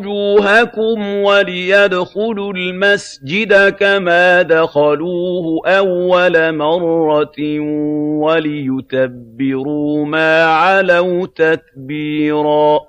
وُجُوهَكُمْ وَلِيَدْخُلُوا الْمَسْجِدَ كَمَا دَخَلُوهُ أَوَّلَ مَرَّةٍ وَلِيُتَبِّرُوا مَا عَلَوْا تَتْبِيرًا